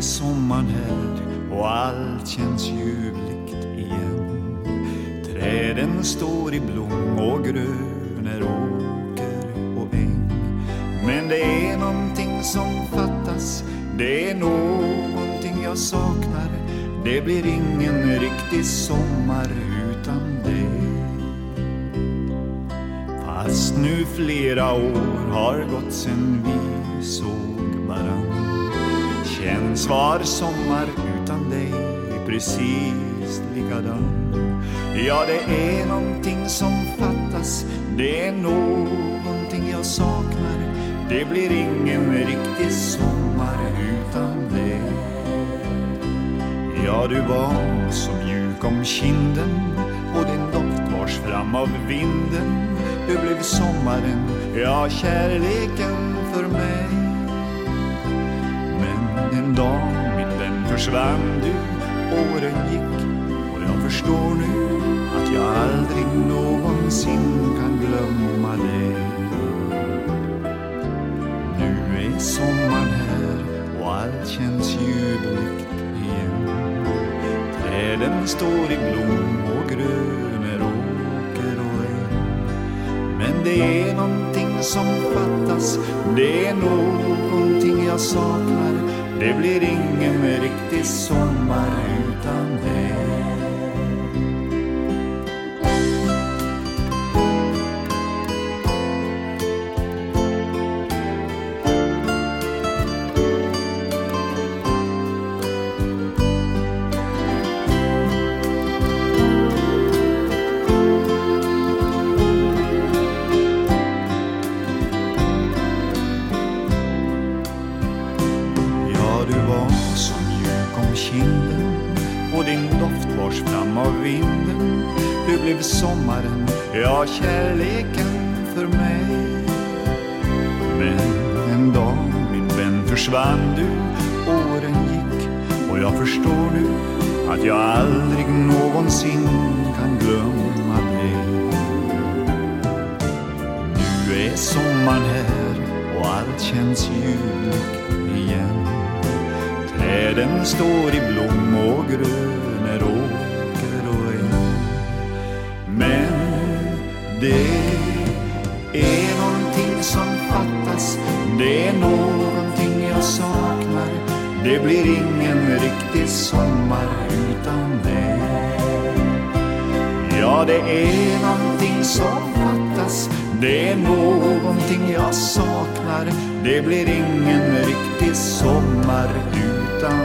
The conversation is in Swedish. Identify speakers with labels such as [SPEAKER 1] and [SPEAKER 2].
[SPEAKER 1] är sommaren här och allt känns ljuvligt igen. Träden står i blom och gröner åker och äng. Men det är någonting som fattas, det är någonting jag saknar. Det blir ingen riktig sommar utan dig. Fast nu flera år har gått sen vi såg varann Känns var sommar utan dig precis likadan. Ja, det är någonting som fattas Det är någonting jag saknar. Det blir ingen riktig sommar utan dig. Ja, du var så mjuk om kinden och din doft vars fram av vinden. Du blev sommaren, ja kärleken för mig en dag min vän försvann du, åren gick och jag förstår nu att jag aldrig någonsin kan glömma dig. Nu är sommaren här och allt känns ljuvligt igen. Träden står i blom och gröner åker och äng Men det är någonting som fattas Det är någonting jag saknar. Det blir ingen riktig sommar utan dig. Kinden och din doft bars fram av vinden. Du blev sommaren, ja kärleken för mig. Men en dag, min vän, försvann du, åren gick och jag förstår nu att jag aldrig någonsin kan glömma dig. Nu är sommaren här och allt känns ljuvligt. Den står i blom och grön är åker och äng. Men det är någonting som fattas, det är någonting jag saknar. Det blir ingen riktig sommar utan dig. Ja, det är någonting som fattas Det är någonting jag saknar Det blir ingen riktig sommar utan dig